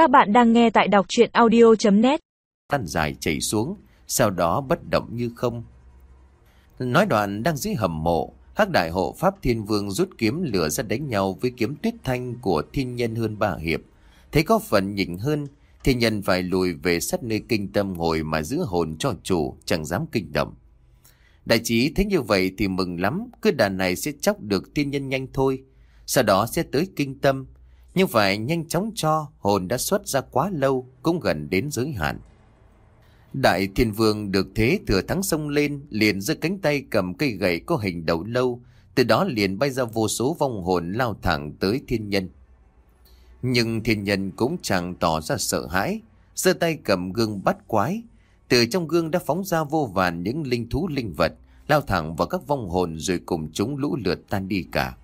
Các bạn đang nghe tại đọc chuyện audio.net Tan dài chảy xuống, sau đó bất động như không. Nói đoạn đang dưới hầm mộ, hắc đại hộ Pháp Thiên Vương rút kiếm lửa ra đánh nhau với kiếm tuyết thanh của thiên nhân hơn ba hiệp. Thấy có phần nhỉnh hơn, thiên nhân phải lùi về sát nơi kinh tâm ngồi mà giữ hồn cho chủ, chẳng dám kinh động. Đại trí thấy như vậy thì mừng lắm, cứ đàn này sẽ chóc được thiên nhân nhanh thôi. Sau đó sẽ tới kinh tâm, như vậy nhanh chóng cho hồn đã xuất ra quá lâu, cũng gần đến giới hạn. Đại thiên vương được thế thừa thắng sông lên, liền giơ cánh tay cầm cây gậy có hình đầu lâu, từ đó liền bay ra vô số vong hồn lao thẳng tới thiên nhân. Nhưng thiên nhân cũng chẳng tỏ ra sợ hãi, giơ tay cầm gương bắt quái. Từ trong gương đã phóng ra vô vàn những linh thú linh vật, lao thẳng vào các vong hồn rồi cùng chúng lũ lượt tan đi cả.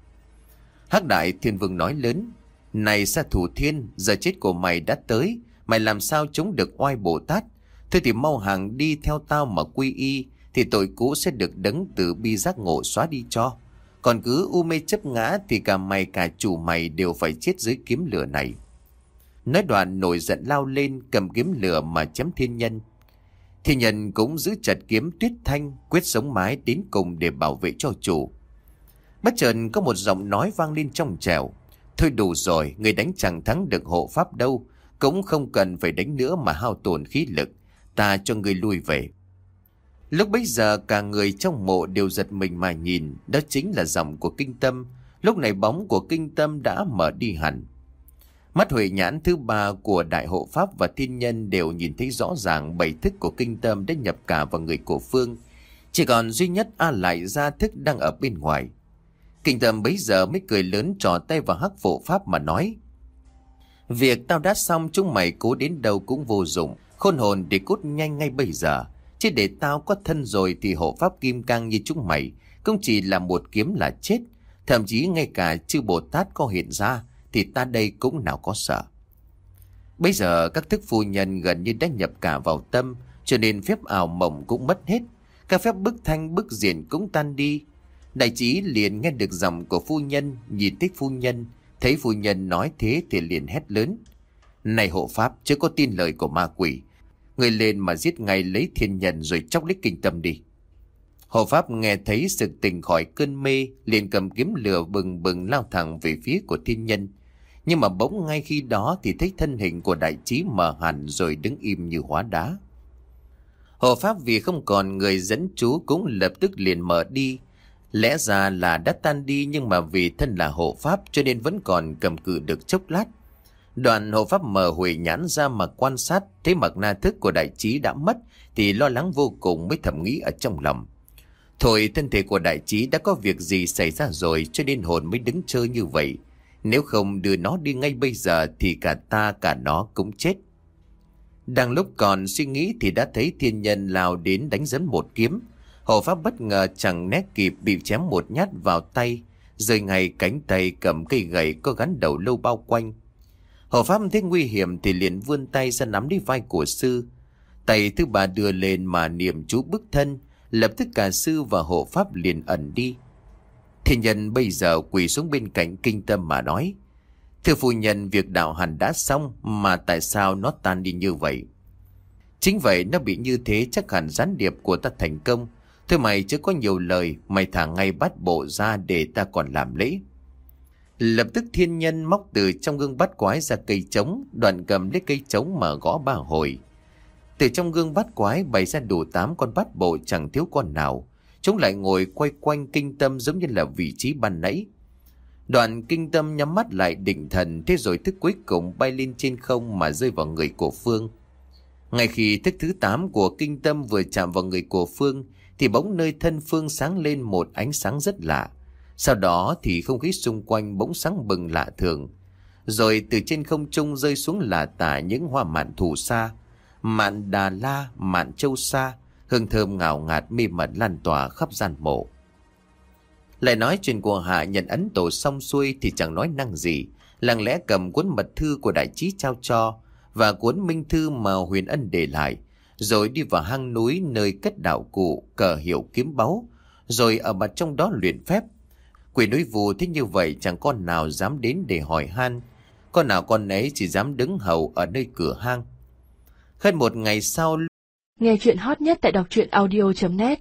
Hắc đại thiên vương nói lớn, này sa thủ thiên, giờ chết của mày đã tới, mày làm sao chống được oai Bồ Tát? Thôi thì mau hàng đi theo tao mà quy y, thì tội cũ sẽ được đấng từ bi giác ngộ xóa đi cho. Còn cứ u mê chấp ngã thì cả mày cả chủ mày đều phải chết dưới kiếm lửa này. Nói đoạn nổi giận lao lên cầm kiếm lửa mà chém thiên nhân. Thiên nhân cũng giữ chặt kiếm tuyết thanh quyết sống mái đến cùng để bảo vệ cho chủ. Bất chợt có một giọng nói vang lên trong trèo. Thôi đủ rồi, người đánh chẳng thắng được hộ pháp đâu. Cũng không cần phải đánh nữa mà hao tổn khí lực. Ta cho người lui về. Lúc bấy giờ cả người trong mộ đều giật mình mà nhìn. Đó chính là dòng của kinh tâm. Lúc này bóng của kinh tâm đã mở đi hẳn. Mắt huệ nhãn thứ ba của đại hộ pháp và thiên nhân đều nhìn thấy rõ ràng bảy thức của kinh tâm đã nhập cả vào người của Phương. Chỉ còn duy nhất A lại ra thức đang ở bên ngoài. Kinh tâm bấy giờ mới cười lớn trò tay vào hắc phổ pháp mà nói. Việc tao đã xong, chúng mày cố đến đâu cũng vô dụng. Khôn hồn để cút nhanh ngay bây giờ. Chứ để tao có thân rồi thì hộ pháp kim cang như chúng mày. không chỉ là một kiếm là chết. Thậm chí ngay cả chư Bồ Tát có hiện ra thì ta đây cũng nào có sợ. Bây giờ các thức phu nhân gần như đã nhập cả vào tâm, cho nên phép ảo mộng cũng mất hết. Các phép bức thanh bức diện cũng tan đi. Đại trí liền nghe được giọng của phu nhân, nhìn thích phu nhân, thấy phu nhân nói thế thì liền hét lớn. Này hộ pháp, chưa có tin lời của ma quỷ. Người lên mà giết ngay lấy thiên nhân rồi chóc lấy kinh tâm đi. Hộ pháp nghe thấy sự tình khỏi cơn mê, liền cầm kiếm lửa bừng bừng lao thẳng về phía của thiên nhân. Nhưng mà bỗng ngay khi đó thì thấy thân hình của đại trí mờ hẳn rồi đứng im như hóa đá. Hộ pháp vì không còn người dẫn chú cũng lập tức liền mở đi, Lẽ ra là đã tan đi nhưng mà vì thân là hộ pháp cho nên vẫn còn cầm cự được chốc lát. Đoàn hộ pháp mở hủy nhãn ra mà quan sát, thấy mặc na thức của đại trí đã mất thì lo lắng vô cùng mới thầm nghĩ ở trong lòng. Thôi thân thể của đại trí đã có việc gì xảy ra rồi cho nên hồn mới đứng chơi như vậy. Nếu không đưa nó đi ngay bây giờ thì cả ta cả nó cũng chết. Đang lúc còn suy nghĩ thì đã thấy thiên nhân lao đến đánh dẫn một kiếm. Hộ pháp bất ngờ chẳng né kịp bị chém một nhát vào tay, rơi ngay cánh tay cầm cây gậy có gắn đầu lâu bao quanh. Hộ pháp thấy nguy hiểm thì liền vươn tay ra nắm đi vai của sư. Tay thứ ba đưa lên mà niệm chú bức thân, lập tức cả sư và hộ pháp liền ẩn đi. Thiên nhân bây giờ quỳ xuống bên cạnh kinh tâm mà nói. Thưa phu nhân việc đạo hành đã xong mà tại sao nó tan đi như vậy? Chính vậy nó bị như thế chắc hẳn gián điệp của ta thành công. Thôi mày chứ có nhiều lời, mày thả ngay bắt bộ ra để ta còn làm lễ. Lập tức thiên nhân móc từ trong gương bắt quái ra cây trống, đoạn cầm lấy cây trống mà gõ ba hồi. Từ trong gương bắt quái bày ra đủ tám con bắt bộ chẳng thiếu con nào. Chúng lại ngồi quay quanh kinh tâm giống như là vị trí ban nãy. Đoạn kinh tâm nhắm mắt lại định thần, thế rồi thức cuối cùng bay lên trên không mà rơi vào người của Phương. Ngay khi thức thứ 8 của kinh tâm vừa chạm vào người của Phương, thì bỗng nơi thân Phương sáng lên một ánh sáng rất lạ. Sau đó thì không khí xung quanh bỗng sáng bừng lạ thường. Rồi từ trên không trung rơi xuống là tả những hoa mạn thủ sa, mạn đà la, mạn châu sa, hương thơm ngào ngạt mê mật lan tỏa khắp gian mộ. Lại nói chuyện của Hạ nhận ấn tổ xong xuôi thì chẳng nói năng gì, lặng lẽ cầm cuốn mật thư của đại trí trao cho và cuốn minh thư mà huyền ân để lại, rồi đi vào hang núi nơi cất đạo cụ cờ hiệu kiếm báu, rồi ở mặt trong đó luyện phép. Quỷ núi vù thế như vậy chẳng con nào dám đến để hỏi han, Con nào con ấy chỉ dám đứng hầu ở nơi cửa hang. Hơn một ngày sau Nghe chuyện hot nhất tại đọc truyện audio.net